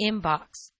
inbox.